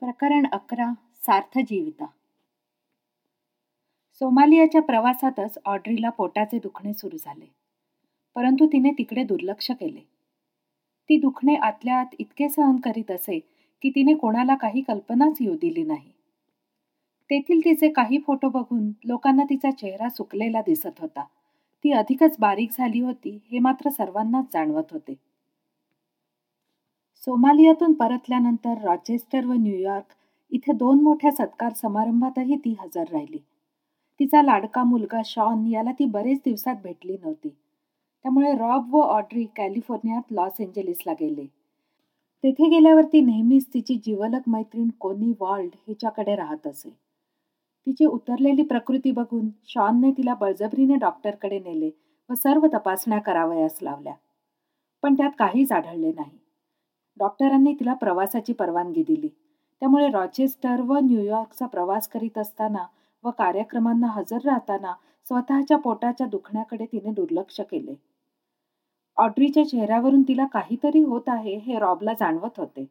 प्रकरण अकरा सार्थ जीविता. सोमालियाच्या प्रवासातच ऑड्रीला पोटाचे दुखणे सुरू झाले. परंतु तिने तिकडे दुर्लक्ष केले. ती दुखणे आतल्या आत इतके सहन करीत असे की तिने कोणाला काही कल्पनाच येऊ दिली नाही. तेथील तिचे काही फोटो बघून लोकांना तिचा चेहरा सुकलेला दिसत होता. ती अधिकच बारीक झाली होती हे मात्र सर्वांनाच जाणवत होते. सोमालियातून परतल्यानंतर रॉचेस्टर व न्यूयॉर्क इथे दोन मोठ्या सत्कार समारंभातही ती हजर राहिली. तिचा लाडका मुलगा शॉन याला ती बरेच दिवसात भेटली नव्हती. त्यामुळे रॉब व ऑड्री कॅलिफोर्नियात लॉस एंजलिसला गेले. तेथे गेल्यावर ती नेहमीच तिची जीवलक मैत्रीण कोनी वॉल्ड हिच्याकडे राहत असे. तिची उतरलेली प्रकृती बघून शॉनने तिला बळजबरीने डॉक्टरकडे नेले व सर्व तपासण्या करावयास लावल्या. पण त्यात काहीच आढळले नाही. डॉक्टरांनी तिला प्रवासाची परवानगी दिली. त्यामुळे रॉचेस्टर व न्यूयॉर्कचा प्रवास करीत असताना व कार्यक्रमांना हजर राहताना स्वतःच्या पोटाच्या दुखण्याकडे तिने दुर्लक्ष केले. ऑड्रीच्या चेहऱ्यावरून तिला काहीतरी होत आहे हे रॉबला जाणवत होते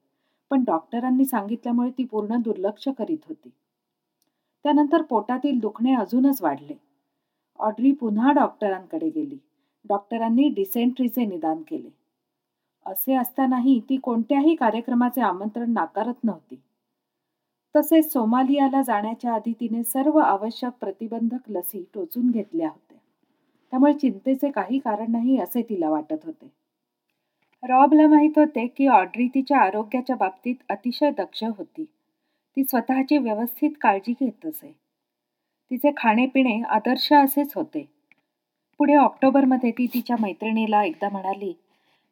पण डॉक्टरांनी सांगितल्यामुळे ती पूर्ण दुर्लक्ष करीत होती. त्यानंतर पोटातील दुखणे अजूनच वाढले. ऑड्री पुन्हा डॉक्टरांकडे गेली. डॉक्टरांनी डिसेंट्रीचे निदान केले. असे असतानाही ती कोणत्याही कार्यक्रमाचे आमंत्रण नाकारत नव्हती. तसेच सोमालियाला जाण्याच्या आधी तिने सर्व आवश्यक प्रतिबंधक लसी टोचून घेतल्या होत्या. त्यामुळे चिंतेचे काही कारण नाही असे तिला वाटत होते. रॉबला माहीत होते की ऑड्री तिच्या आरोग्याच्या बाबतीत अतिशय दक्ष होती. ती स्वतःची व्यवस्थित काळजी घेत असे. तिचे खाणेपिणे आदर्श असेच होते. पुढे ऑक्टोबरमध्ये ती तिच्या मैत्रिणीला एकदा म्हणाली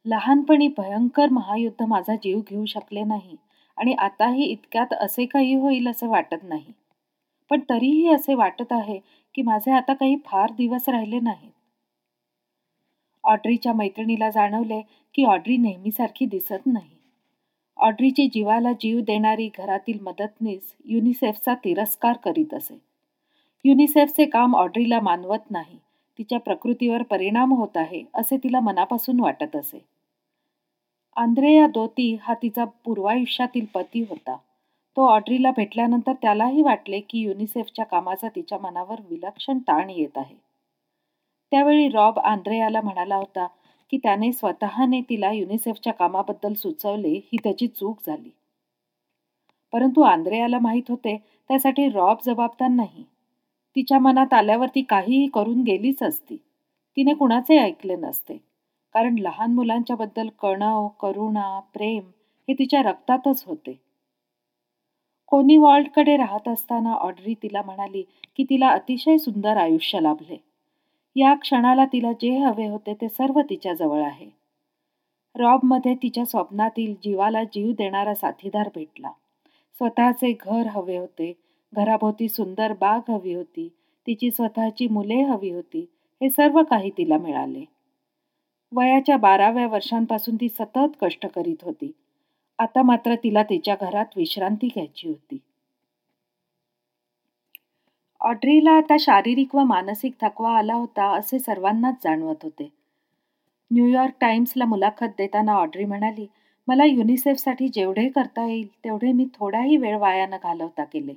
लहानपणी भयंकर महायुद्ध माझा जीव घेऊ शकले नाही आणि आताही इतक्यात असे काही होईल असे वाटत नाही. पण तरीही असे वाटत आहे की माझे आता काही फार दिवस राहिले नाहीत. ऑड्रीच्या मैत्रिणीला जाणवले की ऑड्री नेहमीसारखी दिसत नाही. ऑड्रीची जीवाला जीव देणारी घरातील मदतनीस युनिसेफचा तिरस्कार करीत असे. युनिसेफचे काम ऑड्रीला मानवत नाही. तिच्या प्रकृतीवर परिणाम होत आहे असे तिला मनापासून वाटत असे. आंद्रेया दोती हा तिचा पूर्वायुष्यातील पती होता. तो ऑड्रीला भेटल्यानंतर त्यालाही वाटले की युनिसेफच्या कामाचा तिच्या मनावर विलक्षण ताण येत आहे. त्यावेळी रॉब आंद्रेयाला म्हणाला होता की त्याने स्वतःने तिला युनिसेफच्या कामाबद्दल सुचवले ही त्याची चूक झाली. परंतु आंद्रेयाला माहीत होते त्यासाठी रॉब जबाबदार नाही. तिच्या मनात आल्यावर ती काहीही करून गेलीच असती. तिने कुणाचे ऐकले नसते. कारण लहान मुलांच्याबद्दल कणव करुणा प्रेम हे तिच्या रक्तातच होते. कोनी वॉल्डकडे राहत असताना ऑड्री तिला म्हणाली की तिला अतिशय सुंदर आयुष्य लाभले. या क्षणाला तिला जे हवे होते ते सर्व तिच्याजवळ आहे. रॉबमध्ये तिच्या स्वप्नातील जीवाला जीव देणारा साथीदार भेटला. स्वतःचे घर हवे होते घराभोवती सुंदर बाग हवी होती तिची स्वतःची मुले हवी होती हे सर्व काही तिला मिळाले. वयाच्या बाराव्या वर्षांपासून ती सतत कष्ट करीत होती. आता मात्र तिला तिच्या घरात विश्रांती घ्यायची होती. ऑड्रीला आता शारीरिक व मानसिक थकवा आला होता असे सर्वांनाच जाणवत होते. न्यूयॉर्क टाइम्सला मुलाखत देताना ऑड्री म्हणाली मला युनिसेफसाठी जेवढे करता येईल तेवढे मी थोडाही वेळ वाया न घालवता केले.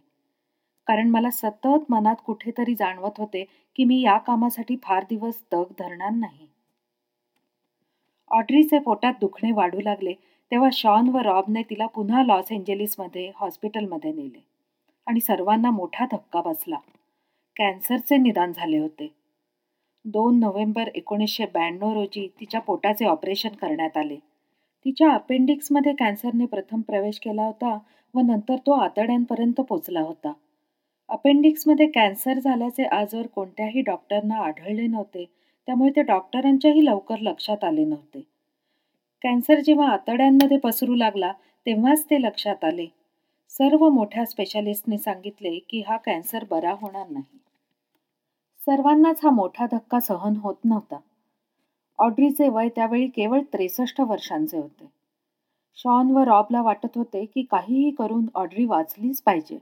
कारण मला सतत मनात कुठेतरी जाणवत होते की मी या कामासाठी फार दिवस तग धरणार नाही. ऑड्रीचे पोटात दुखणे वाढू लागले तेव्हा शॉन व रॉबने तिला पुन्हा लॉस एंजेलिसमध्ये हॉस्पिटलमध्ये नेले आणि सर्वांना मोठा धक्का बसला. कॅन्सरचे निदान झाले होते. दोन नोव्हेंबर एकोणीसशे ब्याण्णव रोजी तिच्या पोटाचे ऑपरेशन करण्यात आले. तिच्या अपेंडिक्समध्ये कॅन्सरने प्रथम प्रवेश केला होता व नंतर तो आतड्यांपर्यंत पोचला होता. अपेंडिक्समध्ये कॅन्सर झाल्याचे आजवर कोणत्याही डॉक्टरना आढळले नव्हते त्यामुळे ते डॉक्टरांच्याही लवकर लक्षात आले नव्हते. कॅन्सर जेव्हा आतड्यांमध्ये पसरू लागला तेव्हाच ते लक्षात आले. सर्व मोठ्या स्पेशालिस्टने सांगितले की हा कॅन्सर बरा होणार नाही. सर्वांनाच हा मोठा धक्का सहन होत नव्हता. ऑड्रीचे वय त्यावेळी केवळ त्रेसष्ट वर्षांचे होते. शॉन व रॉबला वाटत होते की काहीही करून ऑड्री वाचलीच पाहिजे.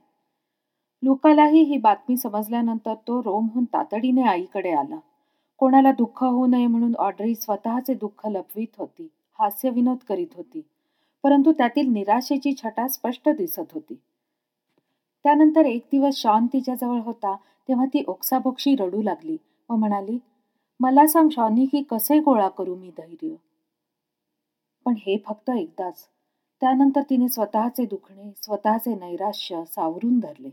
लुकालाही ही बातमी समजल्यानंतर तो रोमहून तातडीने आईकडे आला. कोणाला दुःख होऊ नये म्हणून ऑड्री स्वतःचे दुःख लपवीत होती हास्यविनोद करीत होती परंतु त्यातील निराशेची छटा स्पष्ट दिसत होती. त्यानंतर एक दिवस शॉन तिच्याजवळ होता तेव्हा ती ओक्साबोक्षी रडू लागली व म्हणाली मला सांग शॉनी की कसे गोळा करू मी धैर्य? पण हे फक्त एकदाच. त्यानंतर तिने स्वतःचे दुखणे स्वतःचे नैराश्य सावरून धरले.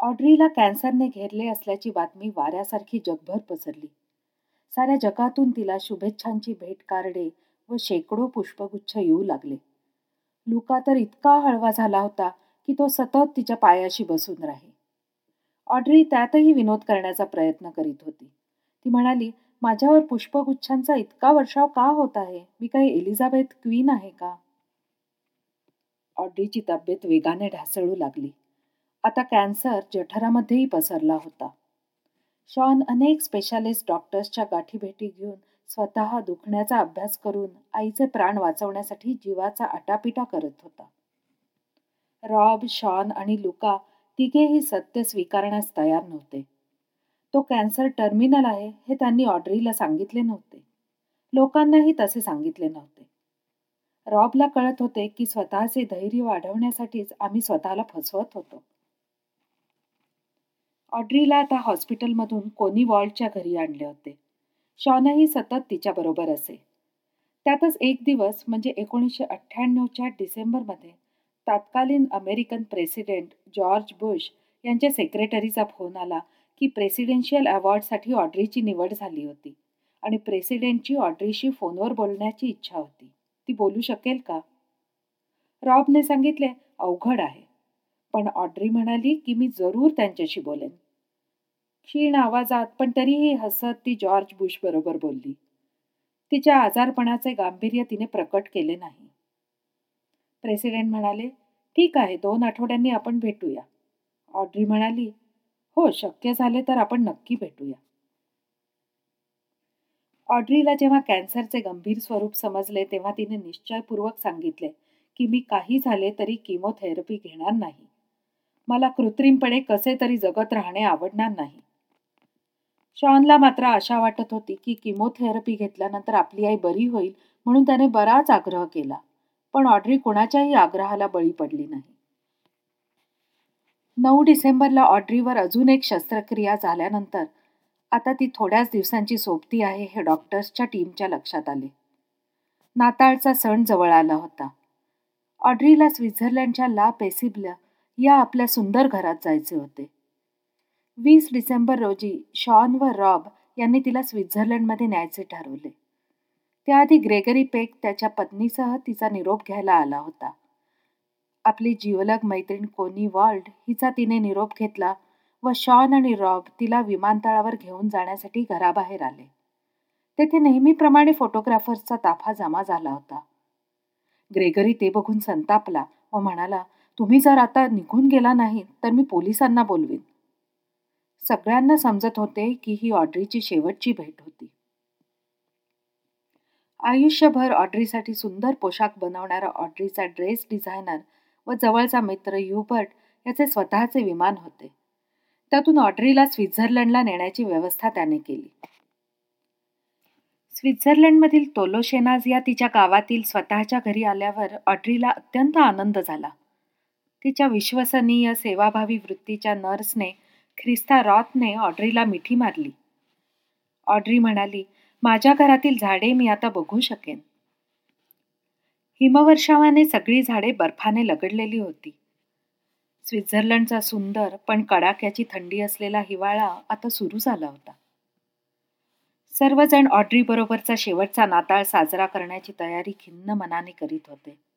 ऑड्रीला कॅन्सरने घेरले असल्याची बातमी वाऱ्यासारखी जगभर पसरली. साऱ्या जगातून तिला शुभेच्छांची भेट कार्डे व शेकडो पुष्पगुच्छ येऊ लागले. लुका तर इतका हळवा झाला होता की तो सतत तिच्या पायाशी बसून राही. ऑड्री त्यातही विनोद करण्याचा प्रयत्न करीत होती. ती म्हणाली माझ्यावर पुष्पगुच्छांचा इतका वर्षाव का होत आहे? मी काही एलिझाबेथ क्वीन आहे का? ऑड्रीची तब्येत वेगाने ढासळू लागली. आता कॅन्सर जठरामध्येही पसरला होता. शॉन अनेक स्पेशालिस्ट डॉक्टर्सच्या गाठीभेटी घेऊन स्वतः दुखण्याचा अभ्यास करून आईचे प्राण वाचवण्यासाठी जीवाचा आटापिटा करत होता. रॉब शॉन आणि लुका तिघेही सत्य स्वीकारण्यास तयार नव्हते. तो कॅन्सर टर्मिनल आहे हे त्यांनी ऑड्रीला सांगितले नव्हते. लोकांनाही तसे सांगितले नव्हते. रॉबला कळत होते की स्वतःचे धैर्य वाढवण्यासाठीच आम्ही स्वतःला फसवत होतो. ऑड्रीला आता हॉस्पिटलमधून कोनी वॉल्टच्या घरी आणले होते. शॉनही सतत तिच्याबरोबर असे. त्यातच एक दिवस म्हणजे एकोणीसशे अठ्ठ्याण्णवच्या डिसेंबरमध्ये तात्कालीन अमेरिकन प्रेसिडेंट जॉर्ज बुश यांच्या सेक्रेटरीचा फोन आला की प्रेसिडेन्शियल अवॉर्डसाठी ऑड्रीची निवड झाली होती आणि प्रेसिडेंटची ऑड्रीशी फोनवर बोलण्याची इच्छा होती. ती बोलू शकेल का? रॉबने सांगितले अवघड आहे. पण ऑड्री म्हणाली की मी जरूर त्यांच्याशी बोलेन. क्षीण आवाजात पण तरीही हसत ती जॉर्ज बुश बरोबर बोलली. तिच्या आजारपणाचे गांभीर्य तिने प्रकट केले नाही. प्रेसिडेंट म्हणाले ठीक आहे दोन आठवड्यांनी आपण भेटूया. ऑड्री म्हणाली हो शक्य झाले तर आपण नक्की भेटूया. ऑड्रीला जेव्हा कॅन्सरचे गंभीर स्वरूप समजले तेव्हा तिने निश्चयपूर्वक सांगितले की मी काही झाले तरी किमोथेरपी घेणार नाही. मला कृत्रिमपणे कसे तरी जगत राहणे आवडणार नाही. शॉनला मात्र आशा वाटत होती की किमोथेरपी घेतल्यानंतर आपली आई बरी होईल म्हणून त्याने बराच आग्रह केला. पण ऑड्री कुणाच्याही आग्रहाला बळी पडली नाही. नऊ डिसेंबरला ऑड्रीवर अजून एक शस्त्रक्रिया झाल्यानंतर आता ती थोड्याच दिवसांची सोबती आहे हे डॉक्टर्सच्या टीमच्या लक्षात आले. नाताळचा सण जवळ आला होता. ऑड्रीला स्वित्झर्लंडच्या ला पेसिब्ल या आपल्या सुंदर घरात जायचे होते. वीस डिसेंबर रोजी शॉन व रॉब यांनी तिला स्वित्झर्लंडमध्ये न्यायचे ठरवले. त्याआधी ग्रेगरी पेक त्याच्या पत्नीसह तिचा निरोप घ्यायला आला होता. आपली जीवलग मैत्रीण कोनी वॉल्ड हिचा तिने निरोप घेतला व शॉन आणि रॉब तिला विमानतळावर घेऊन जाण्यासाठी घराबाहेर आले. तेथे नेहमीप्रमाणे फोटोग्राफर्सचा ताफा जमा झाला होता. ग्रेगरी ते बघून संतापला व म्हणाला तुम्ही जर आता निघून गेला नाही तर मी पोलिसांना बोलवीन. सगळ्यांना समजत होते की ही ऑड्रीची शेवटची भेट होती. आयुष्यभर ऑड्रीसाठी सुंदर पोशाख बनवणारा ऑड्रीचा ड्रेस डिझायनर व जवळचा मित्र ह्युबर्ट याचे स्वतःचे विमान होते. त्यातून ऑड्रीला स्वित्झर्लंडला नेण्याची व्यवस्था त्याने केली. स्वित्झर्लंडमधील तोलोशेनाज या तिच्या गावातील स्वतःच्या घरी आल्यावर ऑड्रीला अत्यंत आनंद झाला. तिच्या विश्वसनीय सेवाभावी वृत्तीच्या नर्सने ख्रिस्ता रॉथने ऑड्रीला मिठी मारली. ऑड्री म्हणाली माझ्या घरातील झाडे मी आता बघू शकेन. हिमवर्षावाने सगळी झाडे बर्फाने लगडलेली होती. स्वित्झर्लंडचा सुंदर पण कडाक्याची थंडी असलेला हिवाळा आता सुरू झाला होता. सर्वजण ऑड्री बरोबरचा शेवटचा नाताळ साजरा करण्याची तयारी खिन्न मनाने करीत होते.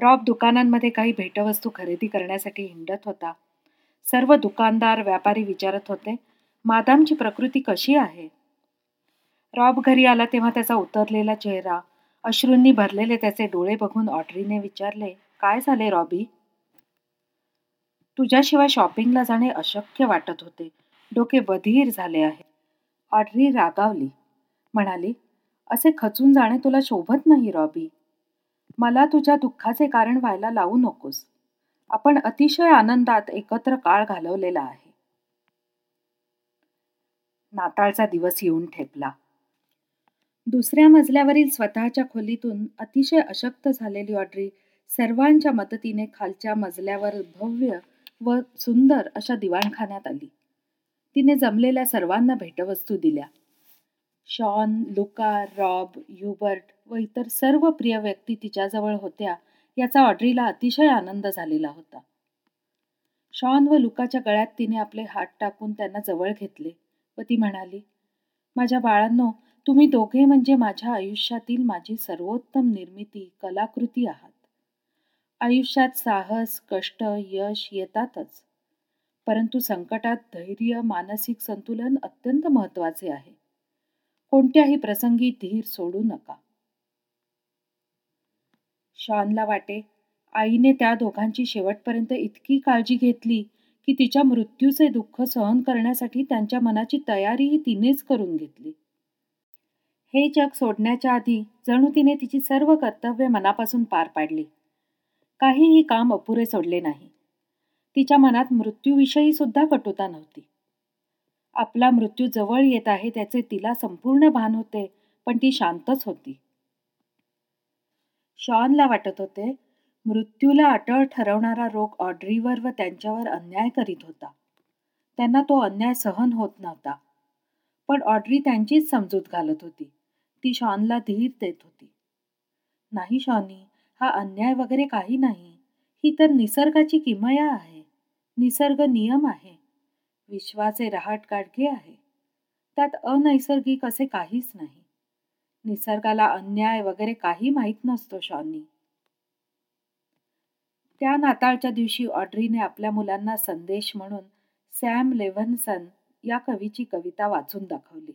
रॉब दुकानांमध्ये काही भेटवस्तू खरेदी करण्यासाठी हिंडत होता. सर्व दुकानदार व्यापारी विचारत होते मादामची प्रकृती कशी आहे? रॉब घरी आला तेव्हा त्याचा उतरलेला चेहरा अश्रूंनी भरलेले त्याचे डोळे बघून ऑड्रीने विचारले काय झाले रॉबी? तुझ्याशिवाय शॉपिंगला जाणे अशक्य वाटत होते. डोके बधीर झाले आहे ऑड्री रागावली म्हणाली असे खचून जाणे तुला शोभत नाही रॉबी. मला तुझ्या दुःखाचे कारण व्हायला लावू नकोस. आपण अतिशय आनंदात एकत्र काळ घालवलेला आहे. नाताळचा दिवस येऊन ठेपला. दुसऱ्या मजल्यावरील स्वतःच्या खोलीतून अतिशय अशक्त झालेली ऑड्री सर्वांच्या मदतीने खालच्या मजल्यावर भव्य व सुंदर अशा दिवाणखान्यात आली. तिने जमलेल्या सर्वांना भेटवस्तू दिल्या. शॉन लुका रॉब युबर्ट व इतर सर्व प्रिय व्यक्ती तिच्याजवळ होत्या याचा ऑड्रीला अतिशय आनंद झालेला होता. शॉन व लुकाच्या गळ्यात तिने आपले हात टाकून त्यांना जवळ घेतले व ती म्हणाली माझ्या बाळांनो तुम्ही दोघे म्हणजे माझ्या आयुष्यातील माझी सर्वोत्तम निर्मिती कलाकृती आहात. आयुष्यात साहस कष्ट यश येतातच परंतु संकटात धैर्य मानसिक संतुलन अत्यंत महत्त्वाचे आहे. कोणत्याही प्रसंगी धीर सोडू नका. शॉनला वाटे आईने त्या दोघांची शेवटपर्यंत इतकी काळजी घेतली की तिच्या मृत्यूचे दुःख सहन करण्यासाठी त्यांच्या मनाची तयारीही तिनेच करून घेतली. हे जग सोडण्याच्या आधी जणू तिने तिची सर्व कर्तव्य मनापासून पार पाडली. काहीही काम अपुरे सोडले नाही. तिच्या मनात मृत्यूविषयी सुद्धा कटुता नव्हती. आपला मृत्यू जवळ येत आहे त्याचे तिला संपूर्ण भान होते पण ती शांतच होती. शॉनला वाटत होते मृत्यूला अटळ ठरवणारा रोग ऑड्रीवर व त्यांच्यावर अन्याय करीत होता. त्यांना तो अन्याय सहन होत नव्हता. पण ऑड्री त्यांचीच समजूत घालत होती. ती शॉनला धीर देत होती. नाही शॉनी हा अन्याय वगैरे काही नाही. ही तर निसर्गाची किमया आहे. निसर्ग नियम आहे. विश्वाचे रहाट गाडगे आहे. त्यात अनैसर्गिक असे काहीच नाही. निसर्गाला अन्याय वगैरे काही माहीत नसतो शॉनी. त्या नाताळच्या दिवशी ऑड्रीने आपल्या मुलांना संदेश म्हणून सॅम लेव्हन्सन या कवीची कविता वाचून दाखवली.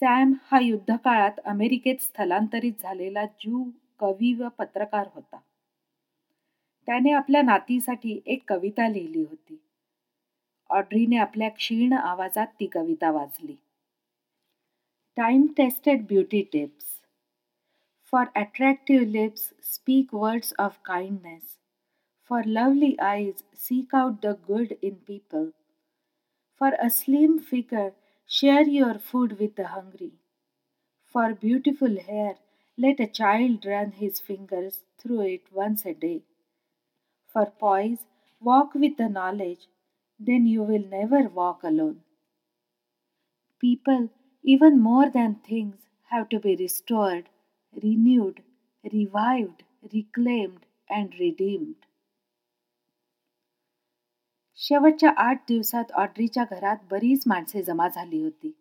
सॅम हा युद्धकाळात अमेरिकेत स्थलांतरित झालेला ज्यू कवी व पत्रकार होता. त्याने आपल्या नातीसाठी एक कविता लिहिली होती. ऑड्रीने आपल्या क्षीण आवाजात ती कविता वाचली. Time tested beauty tips for attractive lips speak words of kindness for lovely eyes seek out the good in people for a slim figure share your food with the hungry for beautiful hair let a child run his fingers through it once a day for poise walk with the knowledge then you will never walk alone. People, even more than things, have to be restored, renewed, revived, reclaimed, and redeemed. शेवटच्या आठ दिवसात ऑड्रीच्या घरात बरीच माणसे जमा झाली होती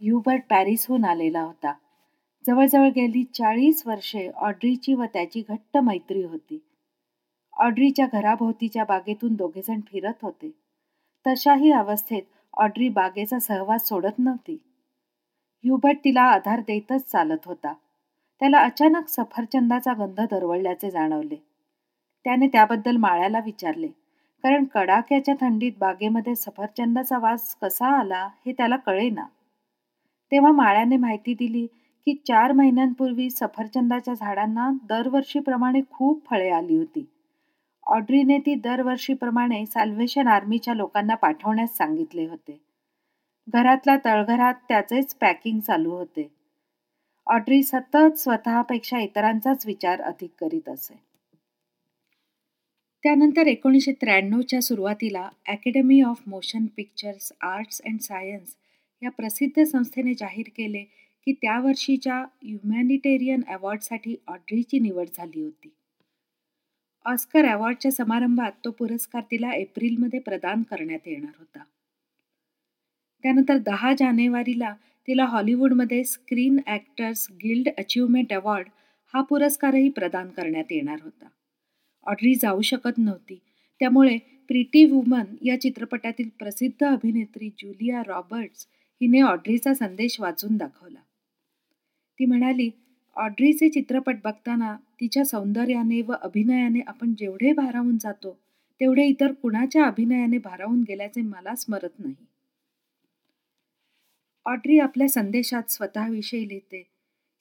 युबर्ट पॅरिसहून आलेला होता जवळजवळ गेली चाळीस वर्षे ऑड्रीची व त्याची घट्ट मैत्री होती ऑड्रीच्या घराभोवतीच्या बागेतून दोघेजण फिरत होते. तशाही अवस्थेत ऑड्री बागेचा सहवास सोडत नव्हती. युबट तिला आधार देतच चालत होता. त्याला अचानक सफरचंदाचा गंध दरवळल्याचे जाणवले. त्याने त्याबद्दल माळ्याला विचारले कारण कडाक्याच्या थंडीत बागेमध्ये सफरचंदाचा वास कसा आला हे त्याला कळेना तेव्हा माळ्याने माहिती दिली की चार महिन्यांपूर्वी सफरचंदाच्या झाडांना दरवर्षीप्रमाणे खूप फळे आली होती. ऑड्रीने ती दरवर्षीप्रमाणे साल्वेशन आर्मीच्या लोकांना पाठवण्यास सांगितले होते. घरातल्या तळघरात त्याचेच पॅकिंग चालू होते. ऑड्री सतत स्वतःपेक्षा इतरांचाच विचार अधिक करीत असे. त्यानंतर एकोणीसशे त्र्याण्णवच्या सुरुवातीला Academy of Motion Pictures Arts and Science या प्रसिद्ध संस्थेने जाहीर केले की त्या वर्षीच्या ह्युमॅनिटेरियन अवॉर्डसाठी ऑड्रीची निवड झाली होती. ऑस्कर अवॉर्डच्या समारंभात तो पुरस्कार तिला एप्रिलमध्ये प्रदान करण्यात येणार होता. त्यानंतर दहा जानेवारीला तिला हॉलिवूडमध्ये Screen Actors Guild achievement award हा पुरस्कारही प्रदान करण्यात येणार होता. ऑड्री जाऊ शकत नव्हती. त्यामुळे प्रिटी वुमन या चित्रपटातील प्रसिद्ध अभिनेत्री जुलिया रॉबर्ट्स हिने ऑड्रीचा संदेश वाचून दाखवला. ती म्हणाली ऑड्रीचे चित्रपट बघताना तिच्या सौंदर्याने व अभिनयाने आपण जेवढे भारावून जातो तेवढे इतर कुणाच्या अभिनयाने भारावून गेल्याचे मला स्मरत नाही. ऑड्री आपल्या संदेशात स्वतःविषयी लिहिते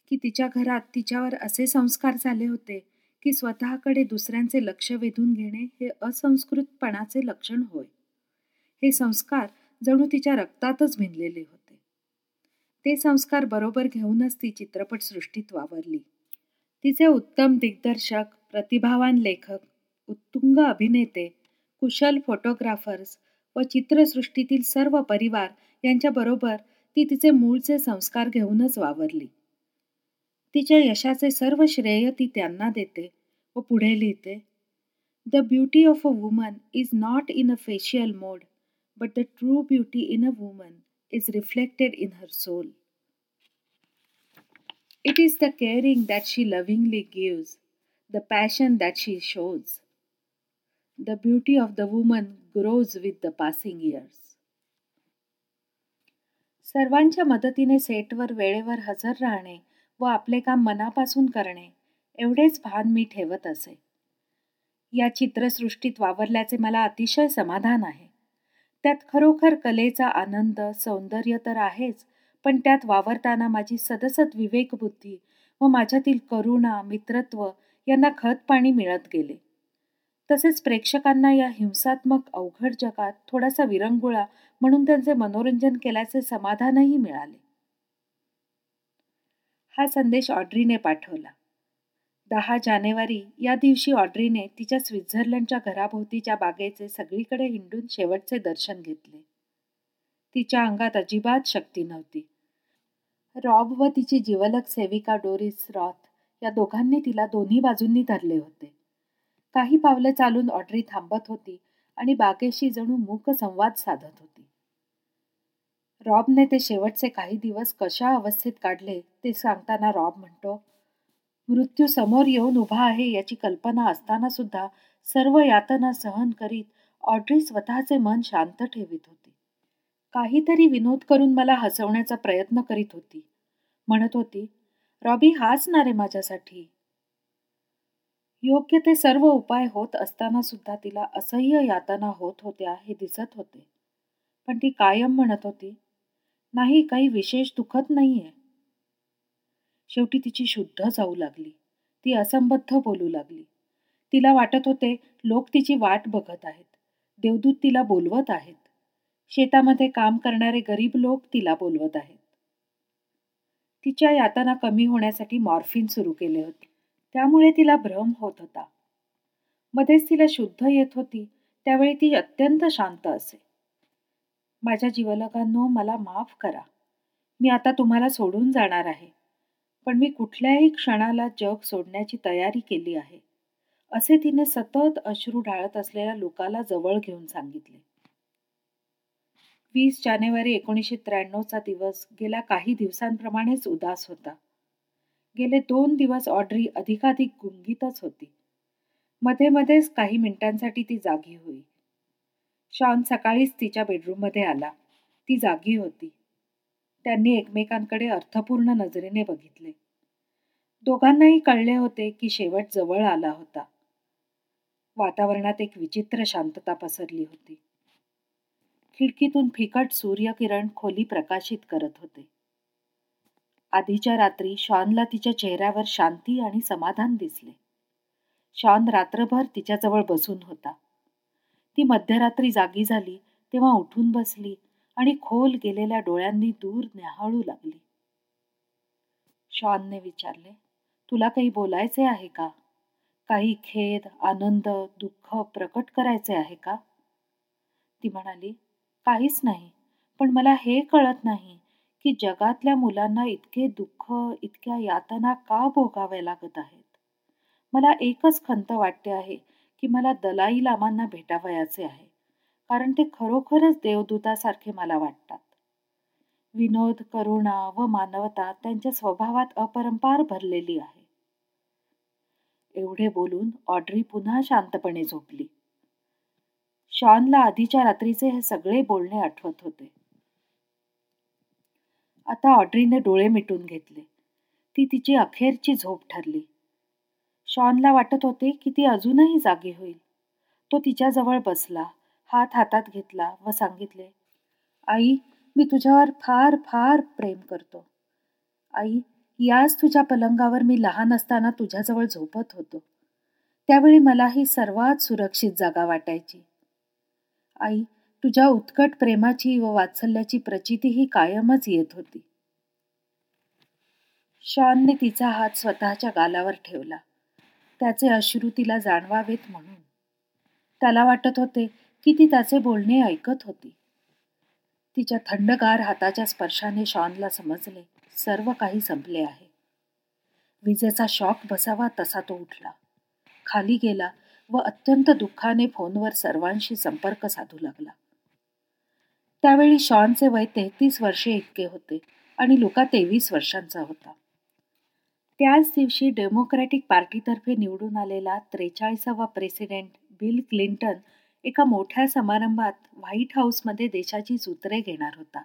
की तिच्या घरात तिच्यावर असे संस्कार झाले होते की स्वतःकडे दुसऱ्यांचे लक्ष वेधून घेणे हे असंस्कृतपणाचे लक्षण होय. हे संस्कार जणू तिच्या रक्तातच भिनलेले होते. ते संस्कार बरोबर घेऊनच ती चित्रपटसृष्टीत वावरली. तिचे उत्तम दिग्दर्शक प्रतिभावान लेखक उत्तुंग अभिनेते कुशल फोटोग्राफर्स व चित्रसृष्टीतील सर्व परिवार यांच्याबरोबर ती तिचे मूळचे संस्कार घेऊनच वावरली. तिच्या यशाचे सर्व श्रेय ती त्यांना देते व पुढे लिहिते the beauty of a woman is not in a facial mode but the true beauty in a woman is reflected in her soul it is the caring that she lovingly gives, the passion that she shows the beauty of the woman grows with the passing years सर्वांच्या मदतीने सेटवर वेळेवर हजर राहणे व आपले काम मनापासून करणे एवढेच भान मी ठेवत असे. या चित्रसृष्टीत वावरल्याचे मला अतिशय समाधान आहे. त्यात खरोखर कलेचा आनंद सौंदर्य तर आहेच पण त्यात वावरताना माझी सदसत विवेकबुद्धी व माझ्यातील करुणा मित्रत्व यांना खतपाणी मिळत गेले. तसेच प्रेक्षकांना या हिंसात्मक अवघड जगात थोडासा विरंगुळा म्हणून त्यांचे मनोरंजन केल्याचे समाधानही मिळाले. हा संदेश ऑड्रीने पाठवला. दहा जानेवारी या दिवशी ऑड्रीने तिच्या स्वित्झर्लंडच्या घराभोवतीच्या बागेचे सगळीकडे हिंडून शेवटचे दर्शन घेतले. तिच्या अंगात अजिबात शक्ती नव्हती. रॉब व तिची जिवलक सेविका डोरिस रॉथ या दोघांनी तिला दोन्ही बाजूंनी धरले होते. काही पावले चालून ऑड्री थांबत होती आणि बागेशी जणू मूक संवाद साधत होती. रॉबने ते शेवटचे काही दिवस कशा अवस्थेत काढले ते सांगताना रॉब म्हणतो मृत्यू समोर येऊन उभा आहे याची कल्पना असताना सुद्धा सर्व यातना सहन करीत ऑड्री स्वतःचे मन शांत ठेवित होती. काहीतरी विनोद करून मला हसवण्याचा प्रयत्न करीत होती. म्हणत होती रॉबी हाच ना रे माझ्यासाठी. योग्य ते सर्व उपाय होत असताना सुद्धा तिला असह्य यातना होत होत्या हे दिसत होते. पण ती कायम म्हणत होती नाही काही विशेष दुखत नाहीये. शेवटी तिची शुद्ध जाऊ लागली. ती असंबद्ध बोलू लागली. तिला वाटत होते लोक तिची वाट बघत आहेत. देवदूत तिला बोलवत आहेत. शेतामध्ये काम करणारे गरीब लोक तिला बोलवत आहेत. तिच्या यातना कमी होण्यासाठी मॉर्फिन सुरू केले होते. त्यामुळे तिला भ्रम होत होता. मध्येच तिला शुद्ध येत होती. त्यावेळी ती अत्यंत शांत असे. माझ्या जीवलकांनो मला माफ करा. मी आता तुम्हाला सोडून जाणार आहे. पण मी कुठल्याही क्षणाला जग सोडण्याची तयारी केली आहे असे तिने सतत अश्रू ढाळत असलेल्या लोकाला जवळ घेऊन सांगितले. वीस जानेवारी एकोणीसशे त्र्याण्णवचा दिवस गेल्या काही दिवसांप्रमाणेच उदास होता. गेले दोन दिवस ऑड्री अधिकाधिक गुंगीतच होती. मध्ये मध्येच काही मिनिटांसाठी ती जागी होई. शॉन सकाळीच तिच्या बेडरूममध्ये आला. ती जागी होती. त्यांनी एकमेकांकडे अर्थपूर्ण नजरेने बघितले. दोघांनाही कळले होते की शेवट जवळ आला होता. वातावरणात एक विचित्र शांतता पसरली होती. खिडकीतून फिकट सूर्यकिरण खोली प्रकाशित करत होते. आधीच्या रात्री शॉनला तिच्या चेहऱ्यावर शांती आणि समाधान दिसले. शॉन रात्रभर तिच्याजवळ बसून होता. ती मध्यरात्री जागी झाली तेव्हा उठून बसली आणि खोल गेलेल्या डोळ्यांनी दूर न्याहाळू लागली. शॉनने विचारले तुला काही बोलायचे आहे का? काही खेद आनंद दुःख प्रकट करायचे आहे का? ती म्हणाली काहीच नाही पण मला हे कळत नाही की जगातल्या मुलांना इतके दुःख इतक्या यातना का भोगाव्या लागत आहेत? मला एकच खंत वाटते आहे की मला दलाई लामांना भेटावयाचे आहे. कारण ते खरोखरच देवदूतासारखे मला वाटतात. विनोद करुणा व मानवता त्यांच्या स्वभावात अपरंपार भरलेली आहे. एवढे बोलून ऑड्री पुन्हा शांतपणे झोपली. शॉनला आधीच्या रात्रीचे हे सगळे बोलणे आठवत होते. आता ऑड्रीने डोळे मिटून घेतले. ती तिची अखेरची झोप ठरली. शॉनला वाटत होते की ती अजूनही जागी होईल. तो तिच्याजवळ बसला. हात हातात घेतला व सांगितले आई मी तुझ्यावर फार फार प्रेम करतो. आई याच तुझ्या पलंगावर मी लहान असताना तुझ्याजवळ झोपत होतो. त्यावेळी मला ही सर्वात सुरक्षित जागा वाटायची. आई तुझ्या उत्कट प्रेमाची व वात्सल्याची प्रचिती ही कायमच येत होती. शॉनने तिचा हात स्वतःच्या गालावर ठेवला. त्याचे अश्रू तिला जाणवावेत म्हणून. त्याला वाटत होते की ती त्याचे बोलणे ऐकत होती. तिच्या थंडगार हाताच्या स्पर्शाने शॉनला समजले सर्व काही संपले आहे. विजेचा शॉक बसावा तसा तो उठला. खाली गेला व अत्यंत दुःखाने फोनवर सर्वांशी संपर्क साधू लागला. त्यावेळी शॉनचे वय तेहतीस वर्षे इतके होते आणि लुका तेवीस वर्षांचा होता. त्याच दिवशी डेमोक्रॅटिक पार्टीतर्फे निवडून आलेला त्रेचाळीसावा प्रेसिडेंट बिल क्लिंटन एका मोठ्या समारंभात व्हाईट हाऊसमध्ये देशाची सूत्रे घेणार होता.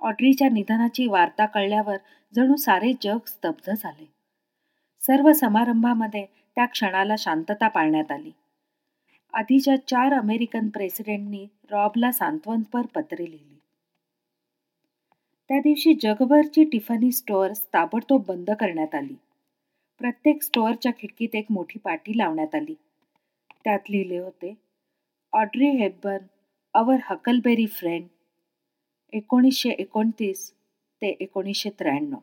ऑड्रीच्या निधनाची वार्ता कळल्यावर जणू सारे जग स्तब्ध झाले. सर्व समारंभामध्ये त्या क्षणाला शांतता पाळण्यात आली. आधीच्या चार अमेरिकन प्रेसिडेंटनी रॉबला सांत्वनपर पत्रे लिहिली. त्या दिवशी जगभरची टिफनी स्टोअर्स ताबडतोब बंद करण्यात आली. प्रत्येक स्टोअरच्या खिडकीत एक मोठी पाटी लावण्यात आली. त्यात लिहिले होते Audrey Hepburn our huckleberry friend एकोणीसशे एकोणतीस ते एकोणीसशे त्र्याण्णव.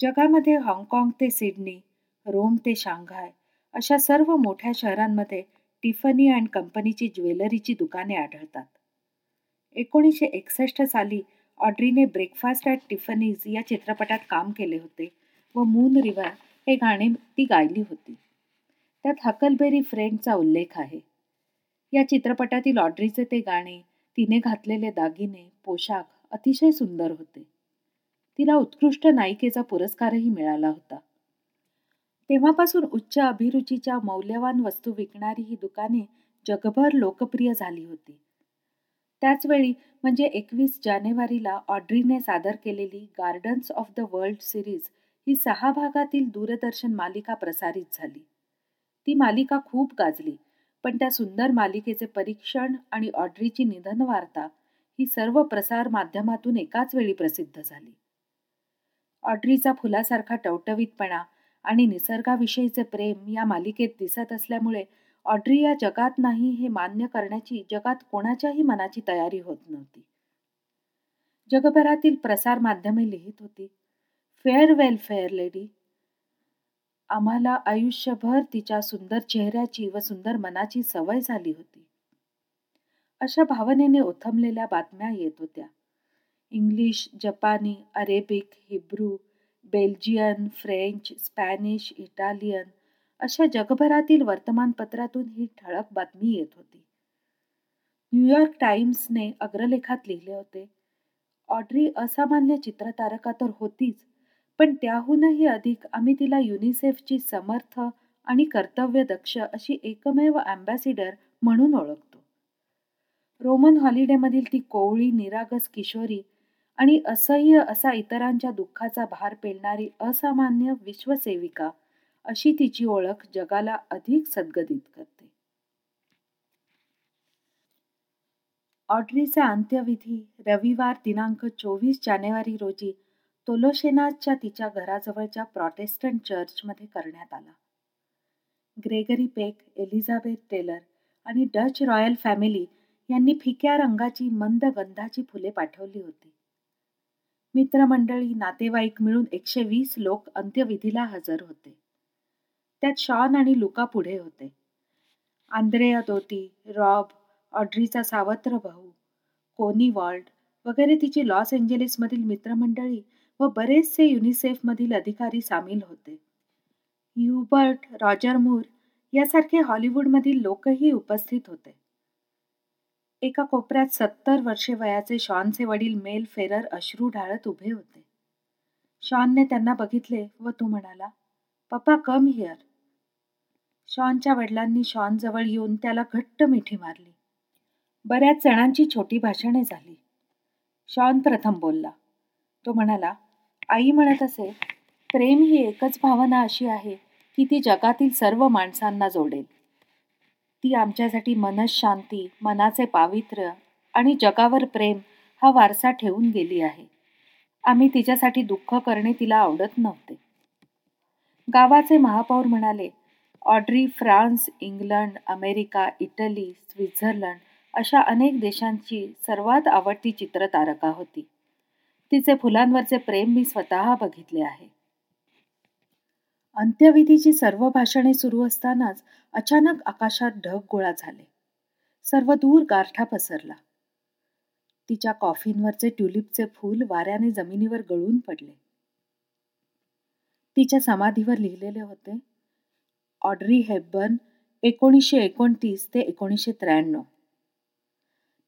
जगामध्ये हाँगकाँग ते सिडनी रोम ते शांघाय अशा सर्व मोठ्या शहरांमध्ये टिफनी अँड कंपनीची ज्वेलरीची दुकाने आढळतात. एकोणीसशे एकसष्ट साली ऑड्रीने ब्रेकफास्ट ॲट टिफनीज या चित्रपटात काम केले होते व मून रिव्हर हे गाणे ती गायली होती. त्यात हकलबेरी फ्रेंडचा उल्लेख आहे. या चित्रपटातील ऑड्रीचे ते गाणे तिने घातलेले दागिने पोशाख अतिशय सुंदर होते. तिला उत्कृष्ट नायिकेचा पुरस्कारही मिळाला होता. तेव्हापासून उच्च अभिरुचीच्या मौल्यवान वस्तू विकणारी ही दुकाने जगभर लोकप्रिय झाली होती. त्याचवेळी म्हणजे एकवीस जानेवारीला ऑड्रीने सादर केलेली Gardens of the World series ही सहा भागातील दूरदर्शन मालिका प्रसारित झाली. ती मालिका खूप गाजली. पण त्या सुंदर मालिकेचे परीक्षण आणि ऑड्रीची निधन वार्ता ही सर्व प्रसार माध्यमातून एकाच वेळी प्रसिद्ध झाली. ऑड्रीचा फुलासारखा टवटवीतपणा आणि निसर्गाविषयीचे प्रेम या मालिकेत दिसत असल्यामुळे ऑड्री या जगात नाही हे मान्य करण्याची जगात कोणाच्याही मनाची तयारी होत नव्हती. जगभरातील प्रसार माध्यमे लिहित होती. फेअरवेल फेअर लेडी आम्हाला आयुष्यभर तिच्या सुंदर चेहऱ्याची व सुंदर मनाची सवय झाली होती. अशा भावनेने ओथमलेल्या बातम्या येत होत्या. इंग्लिश जपानी Arabic Hebrew Belgian French Spanish Italian अशा जगभरातील वर्तमानपत्रातून ही ठळक बातमी येत होती. न्यूयॉर्क टाइम्सने अग्रलेखात लिहिले होते ऑड्री असामान्य चित्रतारका तर होतीच पण त्याहूनही अधिक आम्ही तिला युनिसेफची समर्थ आणि कर्तव्यदक्ष अशी एकमेव अँबॅसिडर म्हणून ओळखतो. रोमन हॉलिडेमधील ती कोवळी निरागस किशोरी आणि असह्य असा इतरांच्या दुःखाचा भार पेलणारी असामान्य विश्वसेविका अशी तिची ओळख जगाला अधिक सद्गदित करते. ऑड्रीचा अंत्यविधी रविवार दिनांक चोवीस जानेवारी रोजी तोलोशेनाच्या तिच्या घराजवळच्या प्रॉटेस्टंट चर्चमध्ये करण्यात आला. ग्रेगरी पेक एलिझाबेथ टेलर आणि डच रॉयल फॅमिली यांनी फिक्या रंगाची मंद गंधाची फुले पाठवली होती. मित्रमंडळी नातेवाईक मिळून एकशे वीस लोक अंत्यविधीला हजर होते. त्यात शॉन आणि लुका पुढे होते. आंद्रेया दोती रॉब ऑड्रीचा सावत्र भाऊ कोनी वॉल्ड वगैरे तिची लॉस एंजेलिसमधील मित्रमंडळी व बरेचसे युनिसेफमधील अधिकारी सामील होते. ह्युबर्ट रॉजर मूर यासारखे हॉलिवूडमधील लोकही उपस्थित होते. एका कोपऱ्यात सत्तर वर्षे वयाचे शॉनचे वडील मेल फेरर अश्रू ढाळत उभे होते. शॉनने त्यांना बघितले व तो म्हणाला पप्पा कम हिअर शॉनच्या वडिलांनी शॉन जवळ येऊन त्याला घट्ट मिठी मारली. बऱ्याच जणांची छोटी भाषणे झाली. शॉन प्रथम बोलला तो म्हणाला आई म्हणत असे प्रेम ही एकच भावना अशी आहे की ती जगातील सर्व माणसांना जोडेल. ती आमच्यासाठी मनशांती मनाचे पावित्र्य आणि जगावर प्रेम हा वारसा ठेवून गेली आहे. आम्ही तिच्यासाठी दुःख करणे तिला आवडत नव्हते. गावाचे महापौर म्हणाले Audrey France England America Italy Switzerland अशा अनेक देशांची सर्वात आवडती चित्रतारका होती. तिचे फुलांवरचे प्रेम मी स्वतः बघितले आहे. अंत्यविधीची सर्व भाषणे सुरू असतानाच अचानक आकाशात ढग गोळा झाले. सर्व दूर गारठा पसरला. तिच्या कॉफीनवरचे ट्युलिपचे फूल वाऱ्याने जमिनीवर गळून पडले. तिच्या समाधीवर लिहिलेले होते ऑड्री हेबर्न एकोणीसशे एकोणतीस ते एकोणीसशे त्र्याण्णव.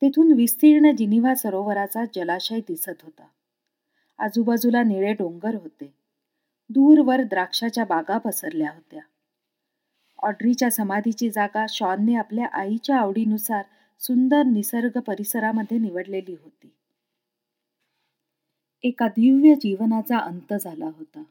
तेथून विस्तीर्ण जिनिव्हा सरोवराचा जलाशय दिसत होता. आजूबाजूला निळे डोंगर होते. दूरवर द्राक्षाच्या बागा पसरल्या होत्या. ऑड्रीच्या समाधीची जागा शॉनने आपल्या आईच्या आवडीनुसार सुंदर निसर्ग परिसरामध्ये निवडलेली होती. एका दिव्य जीवनाचा अंत झाला होता.